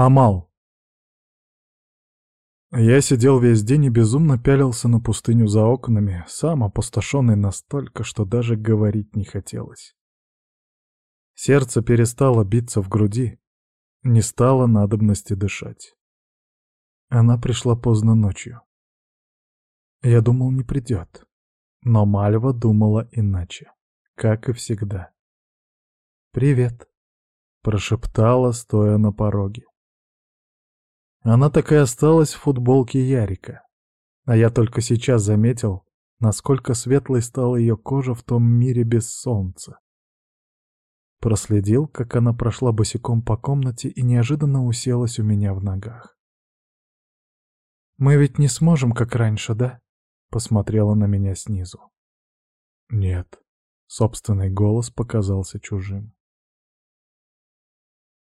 Амал. Я сидел весь день и безумно пялился на пустыню за окнами, сам опустошенный настолько, что даже говорить не хотелось. Сердце перестало биться в груди, не стало надобности дышать. Она пришла поздно ночью. Я думал, не придет. Но Мальва думала иначе, как и всегда. «Привет», — прошептала, стоя на пороге. Она так и осталась в футболке Ярика. А я только сейчас заметил, насколько светлой стала ее кожа в том мире без солнца. Проследил, как она прошла босиком по комнате и неожиданно уселась у меня в ногах. «Мы ведь не сможем, как раньше, да?» — посмотрела на меня снизу. «Нет», — собственный голос показался чужим.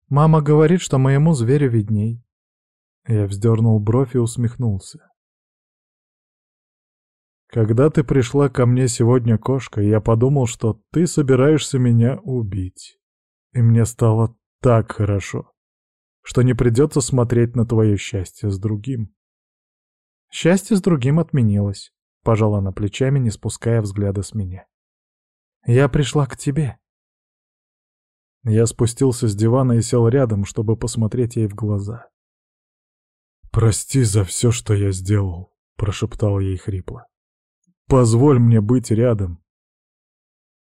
«Мама говорит, что моему зверю видней». Я вздернул бровь и усмехнулся. Когда ты пришла ко мне сегодня, кошка, я подумал, что ты собираешься меня убить. И мне стало так хорошо, что не придется смотреть на твое счастье с другим. Счастье с другим отменилось, пожала она плечами, не спуская взгляда с меня. Я пришла к тебе. Я спустился с дивана и сел рядом, чтобы посмотреть ей в глаза. «Прости за все, что я сделал», — прошептал ей хрипло. Позволь мне быть рядом.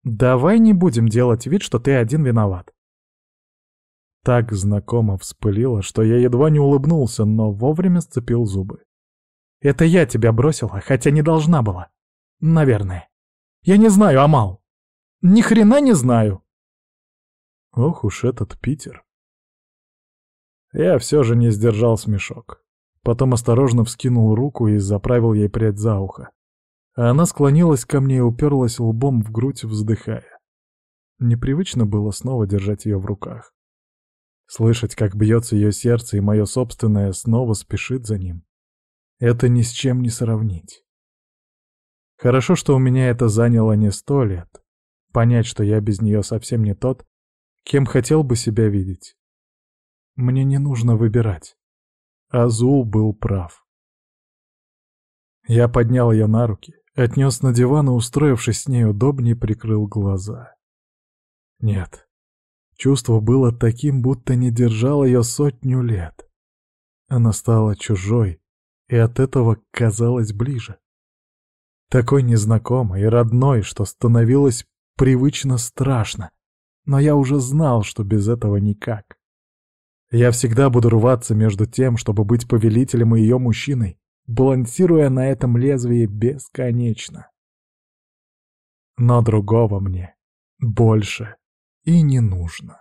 Давай не будем делать вид, что ты один виноват. Так знакомо вспылило, что я едва не улыбнулся, но вовремя сцепил зубы. Это я тебя бросила, хотя не должна была. Наверное. Я не знаю, Амал. Ни хрена не знаю. Ох уж этот Питер. Я все же не сдержал смешок. Потом осторожно вскинул руку и заправил ей прядь за ухо а она склонилась ко мне и уперлась лбом в грудь, вздыхая. Непривычно было снова держать ее в руках. Слышать, как бьется ее сердце, и мое собственное снова спешит за ним. Это ни с чем не сравнить. Хорошо, что у меня это заняло не сто лет. Понять, что я без нее совсем не тот, кем хотел бы себя видеть. Мне не нужно выбирать. Азул был прав. Я поднял ее на руки, Отнес на диван и, устроившись с ней удобнее, прикрыл глаза. Нет. Чувство было таким, будто не держал ее сотню лет. Она стала чужой, и от этого казалась ближе. Такой незнакомой и родной, что становилось привычно страшно. Но я уже знал, что без этого никак. Я всегда буду рваться между тем, чтобы быть повелителем и ее мужчиной, балансируя на этом лезвии бесконечно. Но другого мне больше и не нужно.